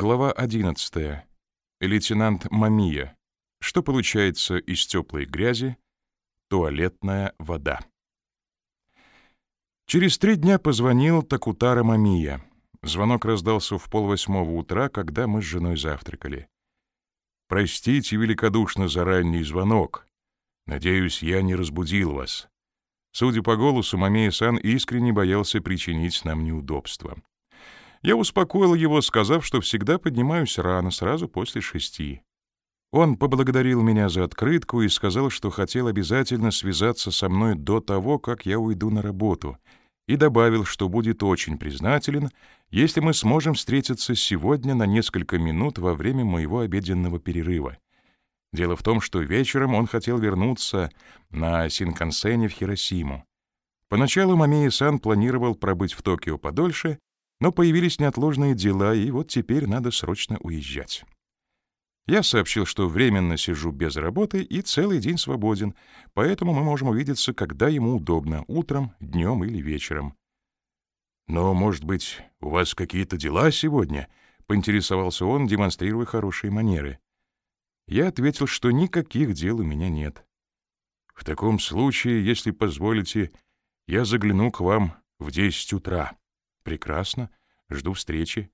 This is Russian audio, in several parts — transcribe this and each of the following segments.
Глава 11. Лейтенант Мамия. Что получается из теплой грязи? Туалетная вода. Через три дня позвонил Такутара Мамия. Звонок раздался в полвосьмого утра, когда мы с женой завтракали. «Простите великодушно за ранний звонок. Надеюсь, я не разбудил вас». Судя по голосу, Мамия-сан искренне боялся причинить нам неудобства. Я успокоил его, сказав, что всегда поднимаюсь рано, сразу после шести. Он поблагодарил меня за открытку и сказал, что хотел обязательно связаться со мной до того, как я уйду на работу, и добавил, что будет очень признателен, если мы сможем встретиться сегодня на несколько минут во время моего обеденного перерыва. Дело в том, что вечером он хотел вернуться на Синкансене в Хиросиму. Поначалу Мамии-сан планировал пробыть в Токио подольше, но появились неотложные дела, и вот теперь надо срочно уезжать. Я сообщил, что временно сижу без работы и целый день свободен, поэтому мы можем увидеться, когда ему удобно, утром, днем или вечером. «Но, может быть, у вас какие-то дела сегодня?» — поинтересовался он, демонстрируя хорошие манеры. Я ответил, что никаких дел у меня нет. «В таком случае, если позволите, я загляну к вам в десять утра». «Прекрасно. Жду встречи».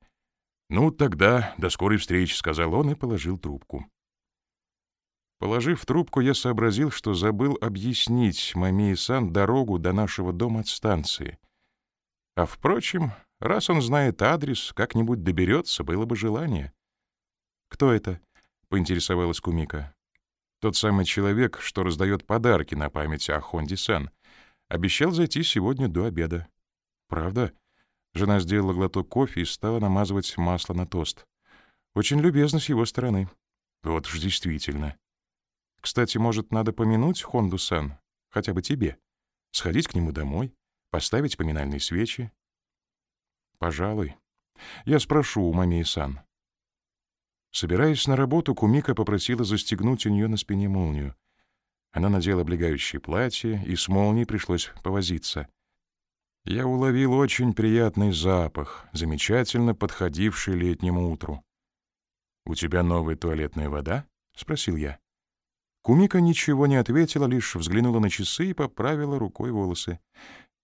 «Ну, тогда до скорой встречи», — сказал он и положил трубку. Положив трубку, я сообразил, что забыл объяснить Мамии-сан дорогу до нашего дома от станции. А, впрочем, раз он знает адрес, как-нибудь доберется, было бы желание. «Кто это?» — поинтересовалась Кумика. «Тот самый человек, что раздает подарки на память о Хонди-сан. Обещал зайти сегодня до обеда». «Правда?» Жена сделала глоток кофе и стала намазывать масло на тост. Очень любезно с его стороны. Вот уж действительно. Кстати, может, надо помянуть Хонду-сан? Хотя бы тебе. Сходить к нему домой, поставить поминальные свечи? Пожалуй. Я спрошу у Мамии-сан. Собираясь на работу, Кумика попросила застегнуть у нее на спине молнию. Она надела облегающее платье, и с молнией пришлось повозиться. Я уловил очень приятный запах, замечательно подходивший летнему утру. «У тебя новая туалетная вода?» — спросил я. Кумика ничего не ответила, лишь взглянула на часы и поправила рукой волосы.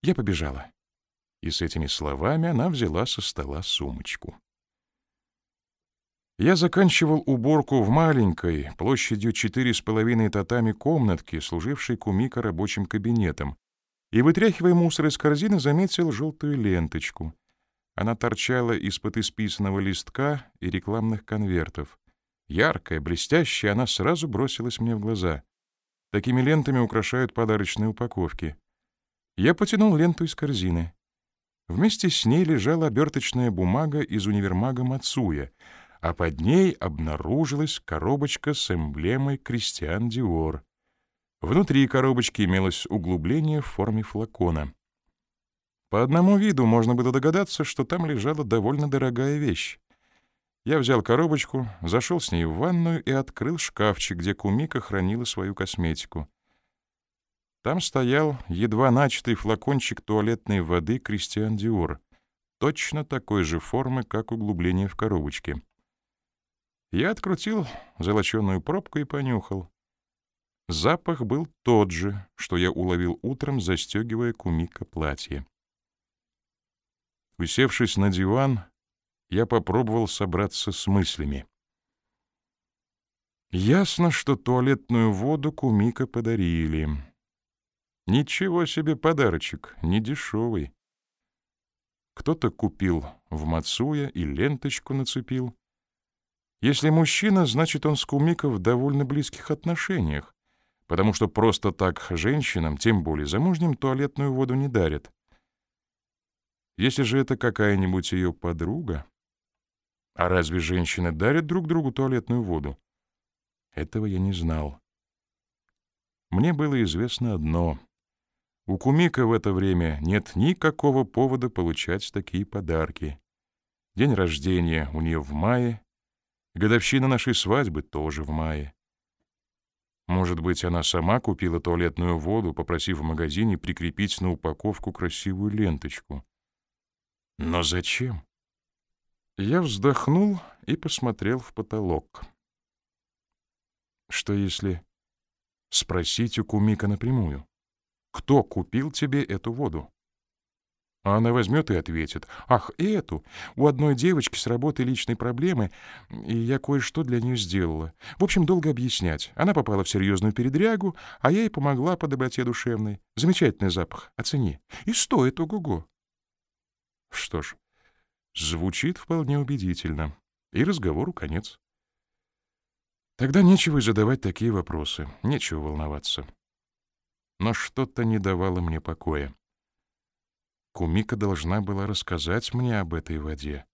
Я побежала. И с этими словами она взяла со стола сумочку. Я заканчивал уборку в маленькой, площадью четыре с половиной татами комнатке, служившей Кумика рабочим кабинетом, и, вытряхивая мусор из корзины, заметил желтую ленточку. Она торчала из-под исписанного листка и рекламных конвертов. Яркая, блестящая, она сразу бросилась мне в глаза. Такими лентами украшают подарочные упаковки. Я потянул ленту из корзины. Вместе с ней лежала оберточная бумага из универмага Мацуя, а под ней обнаружилась коробочка с эмблемой «Кристиан Диор». Внутри коробочки имелось углубление в форме флакона. По одному виду можно было догадаться, что там лежала довольно дорогая вещь. Я взял коробочку, зашел с ней в ванную и открыл шкафчик, где Кумика хранила свою косметику. Там стоял едва начатый флакончик туалетной воды «Кристиан Диор», точно такой же формы, как углубление в коробочке. Я открутил золоченую пробку и понюхал. Запах был тот же, что я уловил утром, застегивая кумика платье. Усевшись на диван, я попробовал собраться с мыслями. Ясно, что туалетную воду кумика подарили. Ничего себе подарочек, не дешевый. Кто-то купил в Мацуя и ленточку нацепил. Если мужчина, значит, он с Кумика в довольно близких отношениях потому что просто так женщинам, тем более замужним, туалетную воду не дарят. Если же это какая-нибудь ее подруга... А разве женщины дарят друг другу туалетную воду? Этого я не знал. Мне было известно одно. У Кумика в это время нет никакого повода получать такие подарки. День рождения у нее в мае, годовщина нашей свадьбы тоже в мае. Может быть, она сама купила туалетную воду, попросив в магазине прикрепить на упаковку красивую ленточку. Но зачем? Я вздохнул и посмотрел в потолок. Что если спросить у Кумика напрямую? Кто купил тебе эту воду? А она возьмет и ответит. «Ах, эту! У одной девочки с работы личной проблемы, и я кое-что для нее сделала. В общем, долго объяснять. Она попала в серьезную передрягу, а я ей помогла по доброте душевной. Замечательный запах. Оцени. И стоит ого-го». Что ж, звучит вполне убедительно. И разговору конец. Тогда нечего и задавать такие вопросы, нечего волноваться. Но что-то не давало мне покоя. Кумика должна была рассказать мне об этой воде.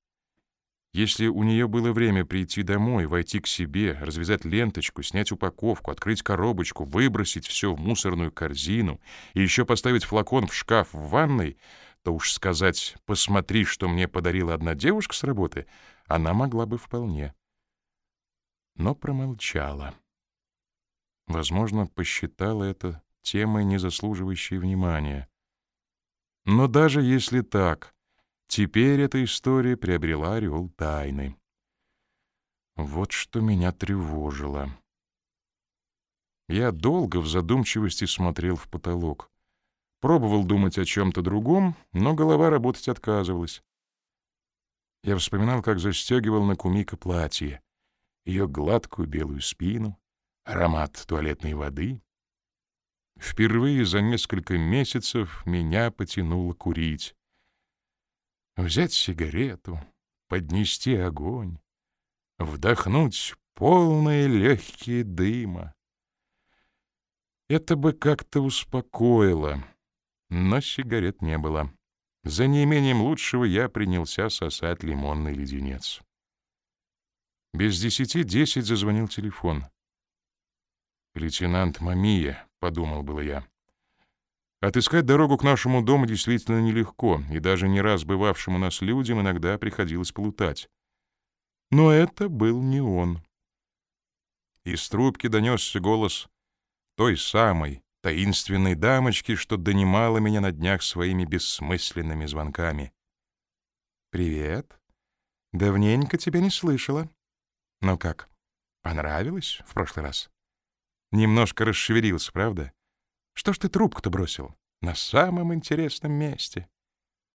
Если у нее было время прийти домой, войти к себе, развязать ленточку, снять упаковку, открыть коробочку, выбросить все в мусорную корзину и еще поставить флакон в шкаф в ванной, то уж сказать «посмотри, что мне подарила одна девушка с работы» она могла бы вполне. Но промолчала. Возможно, посчитала это темой, не заслуживающей внимания. Но даже если так, теперь эта история приобрела ореол тайны. Вот что меня тревожило. Я долго в задумчивости смотрел в потолок. Пробовал думать о чем-то другом, но голова работать отказывалась. Я вспоминал, как застегивал на Кумика платье, ее гладкую белую спину, аромат туалетной воды, Впервые за несколько месяцев меня потянуло курить. Взять сигарету, поднести огонь, вдохнуть полные легкие дыма. Это бы как-то успокоило, но сигарет не было. За неимением лучшего я принялся сосать лимонный леденец. Без десяти десять зазвонил телефон. «Лейтенант Мамия», — подумал было я. Отыскать дорогу к нашему дому действительно нелегко, и даже не раз бывавшим у нас людям иногда приходилось плутать. Но это был не он. Из трубки донесся голос той самой таинственной дамочки, что донимала меня на днях своими бессмысленными звонками. «Привет. Давненько тебя не слышала. Ну как, понравилось в прошлый раз?» Немножко расшевелился, правда? Что ж ты трубку-то бросил? На самом интересном месте.